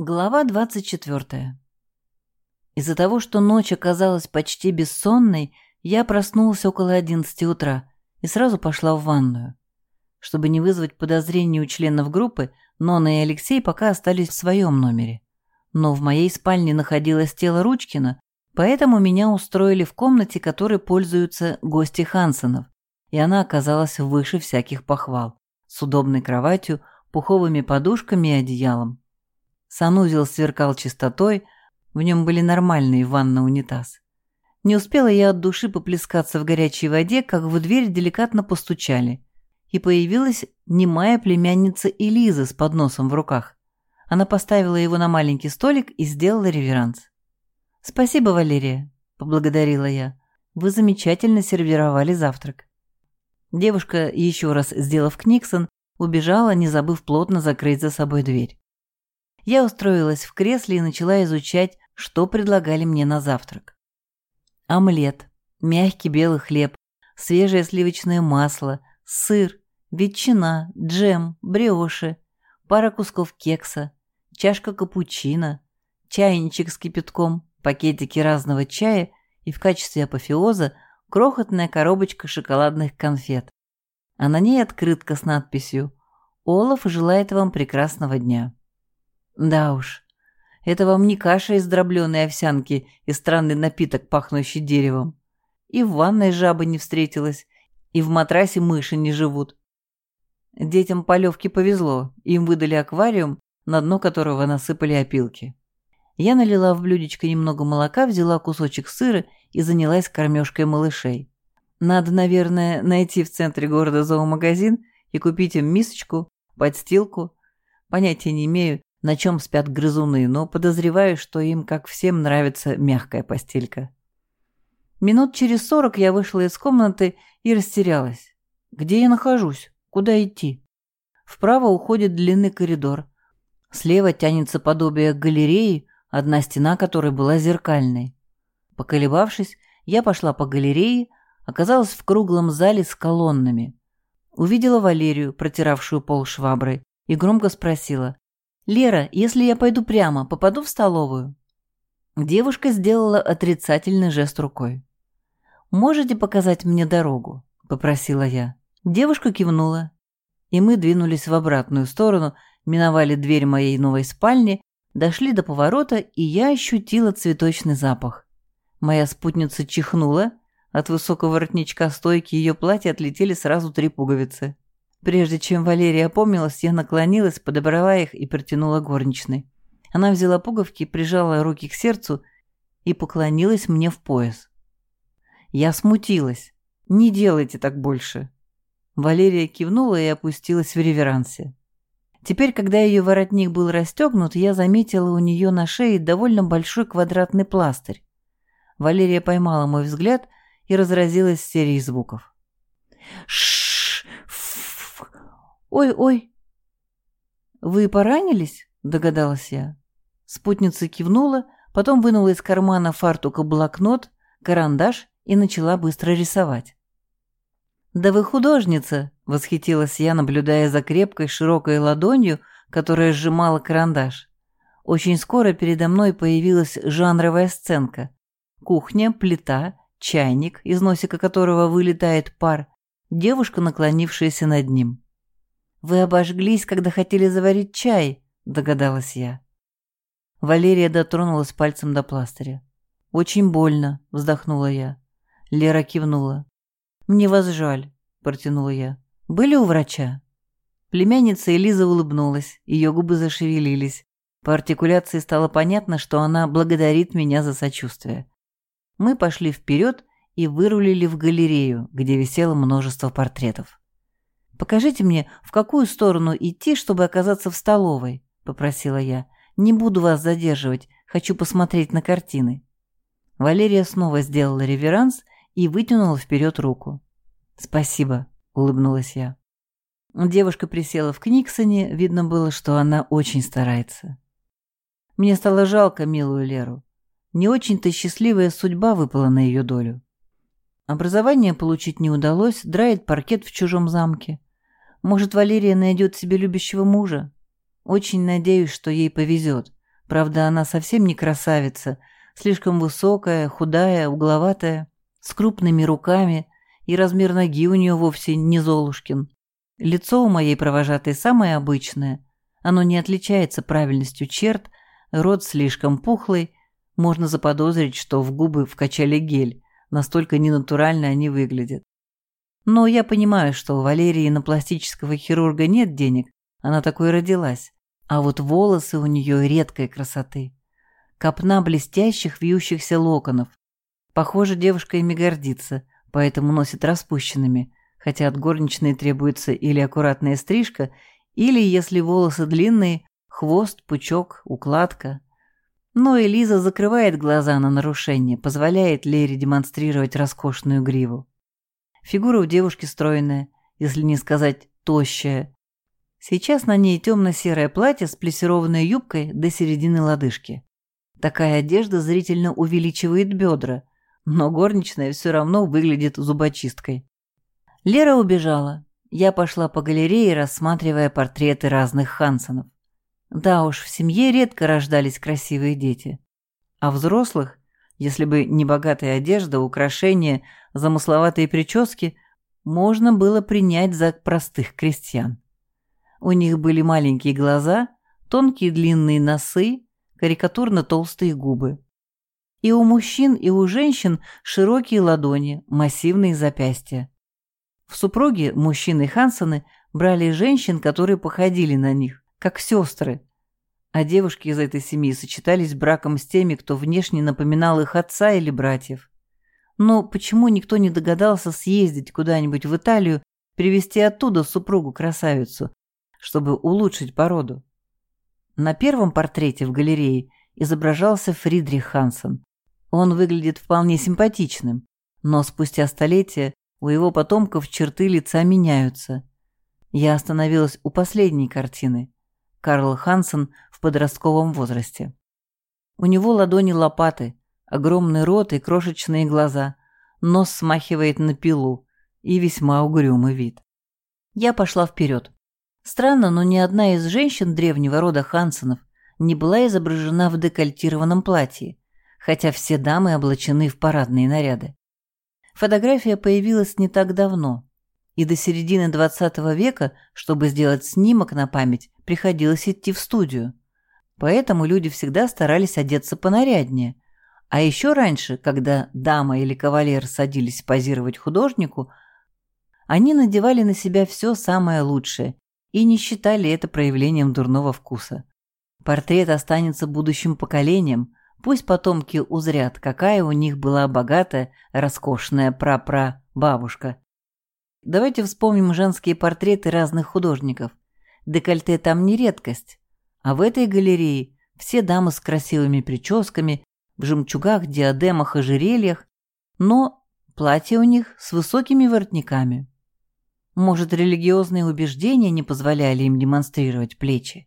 Глава 24. Из-за того, что ночь оказалась почти бессонной, я проснулась около 11 утра и сразу пошла в ванную. Чтобы не вызвать подозрений у членов группы, Нона и Алексей пока остались в своем номере. Но в моей спальне находилось тело Ручкина, поэтому меня устроили в комнате, которой пользуются гости Хансенов, и она оказалась выше всяких похвал, с удобной кроватью, пуховыми подушками и одеялом. Санузел сверкал чистотой, в нем были нормальные ванна-унитаз. Не успела я от души поплескаться в горячей воде, как в дверь деликатно постучали. И появилась немая племянница Элиза с подносом в руках. Она поставила его на маленький столик и сделала реверанс. «Спасибо, Валерия», — поблагодарила я. «Вы замечательно сервировали завтрак». Девушка, еще раз сделав книксон, убежала, не забыв плотно закрыть за собой дверь. Я устроилась в кресле и начала изучать, что предлагали мне на завтрак. Омлет, мягкий белый хлеб, свежее сливочное масло, сыр, ветчина, джем, бриоши, пара кусков кекса, чашка капучино, чайничек с кипятком, пакетики разного чая и в качестве апофеоза крохотная коробочка шоколадных конфет. А на ней открытка с надписью «Олаф желает вам прекрасного дня». Да уж, это вам не каша из дробленой овсянки и странный напиток, пахнущий деревом. И в ванной жабы не встретилась, и в матрасе мыши не живут. Детям полевки повезло, им выдали аквариум, на дно которого насыпали опилки. Я налила в блюдечко немного молока, взяла кусочек сыра и занялась кормежкой малышей. Надо, наверное, найти в центре города зоомагазин и купить им мисочку, подстилку. Понятия не имею, на чем спят грызуны, но подозреваю, что им, как всем, нравится мягкая постелька. Минут через сорок я вышла из комнаты и растерялась. Где я нахожусь? Куда идти? Вправо уходит длинный коридор. Слева тянется подобие галереи, одна стена которой была зеркальной. Поколебавшись, я пошла по галерее, оказалась в круглом зале с колоннами. Увидела Валерию, протиравшую пол шваброй, и громко спросила, «Лера, если я пойду прямо, попаду в столовую?» Девушка сделала отрицательный жест рукой. «Можете показать мне дорогу?» – попросила я. Девушка кивнула, и мы двинулись в обратную сторону, миновали дверь моей новой спальни, дошли до поворота, и я ощутила цветочный запах. Моя спутница чихнула, от высокого воротничка стойки ее платья отлетели сразу три пуговицы. Прежде чем Валерия опомнилась, я наклонилась, подобрала их и протянула горничной. Она взяла пуговки, прижала руки к сердцу и поклонилась мне в пояс. Я смутилась. «Не делайте так больше». Валерия кивнула и опустилась в реверансе. Теперь, когда ее воротник был расстегнут, я заметила у нее на шее довольно большой квадратный пластырь. Валерия поймала мой взгляд и разразилась серией звуков. «Ш «Ой-ой!» «Вы поранились?» – догадалась я. Спутница кивнула, потом вынула из кармана фартука блокнот, карандаш и начала быстро рисовать. «Да вы художница!» – восхитилась я, наблюдая за крепкой широкой ладонью, которая сжимала карандаш. Очень скоро передо мной появилась жанровая сценка. Кухня, плита, чайник, из носика которого вылетает пар, девушка, наклонившаяся над ним. «Вы обожглись, когда хотели заварить чай», — догадалась я. Валерия дотронулась пальцем до пластыря. «Очень больно», — вздохнула я. Лера кивнула. «Мне вас жаль», — протянула я. «Были у врача?» Племянница Элиза улыбнулась, ее губы зашевелились. По артикуляции стало понятно, что она благодарит меня за сочувствие. Мы пошли вперед и вырулили в галерею, где висело множество портретов. «Покажите мне, в какую сторону идти, чтобы оказаться в столовой», — попросила я. «Не буду вас задерживать, хочу посмотреть на картины». Валерия снова сделала реверанс и вытянула вперед руку. «Спасибо», — улыбнулась я. Девушка присела в Книксоне, видно было, что она очень старается. Мне стало жалко милую Леру. Не очень-то счастливая судьба выпала на ее долю. Образование получить не удалось, драет паркет в чужом замке. Может, Валерия найдет себе любящего мужа? Очень надеюсь, что ей повезет. Правда, она совсем не красавица, слишком высокая, худая, угловатая, с крупными руками, и размер ноги у нее вовсе не Золушкин. Лицо у моей провожатой самое обычное. Оно не отличается правильностью черт, рот слишком пухлый, можно заподозрить, что в губы вкачали гель, настолько ненатурально они выглядят. Но я понимаю, что у Валерии на пластического хирурга нет денег, она такой родилась. А вот волосы у нее редкой красоты. Копна блестящих вьющихся локонов. Похоже, девушка ими гордится, поэтому носит распущенными, хотя от горничной требуется или аккуратная стрижка, или, если волосы длинные, хвост, пучок, укладка. Но Элиза закрывает глаза на нарушение, позволяет Лере демонстрировать роскошную гриву. Фигура у девушки стройная, если не сказать тощая, Сейчас на ней темно-серое платье с плессированной юбкой до середины лодыжки. Такая одежда зрительно увеличивает бедра, но горничная все равно выглядит зубочисткой. Лера убежала. Я пошла по галерее, рассматривая портреты разных Хансонов. Да уж, в семье редко рождались красивые дети. А взрослых, если бы не богатая одежда, украшения, замысловатые прически, можно было принять за простых крестьян. У них были маленькие глаза, тонкие длинные носы, карикатурно толстые губы. И у мужчин, и у женщин широкие ладони, массивные запястья. В супруге мужчины Хансены брали женщин, которые походили на них, как сестры, а девушки из этой семьи сочетались браком с теми, кто внешне напоминал их отца или братьев. Но почему никто не догадался съездить куда-нибудь в Италию, привезти оттуда супругу-красавицу, чтобы улучшить породу. На первом портрете в галерее изображался Фридрих Хансен. Он выглядит вполне симпатичным, но спустя столетия у его потомков черты лица меняются. Я остановилась у последней картины. Карл Хансен в подростковом возрасте. У него ладони лопаты, огромный рот и крошечные глаза, нос смахивает на пилу и весьма угрюмый вид. Я пошла вперед. Странно, но ни одна из женщин древнего рода Хансенов не была изображена в декольтированном платье, хотя все дамы облачены в парадные наряды. Фотография появилась не так давно, и до середины XX века, чтобы сделать снимок на память, приходилось идти в студию. Поэтому люди всегда старались одеться понаряднее. А еще раньше, когда дама или кавалер садились позировать художнику, они надевали на себя все самое лучшее и не считали это проявлением дурного вкуса. Портрет останется будущим поколением, пусть потомки узрят, какая у них была богатая, роскошная прапра-бабушка. Давайте вспомним женские портреты разных художников. Декольте там не редкость, а в этой галерее все дамы с красивыми прическами, в жемчугах, диадемах, ожерельях, но платья у них с высокими воротниками. Может, религиозные убеждения не позволяли им демонстрировать плечи?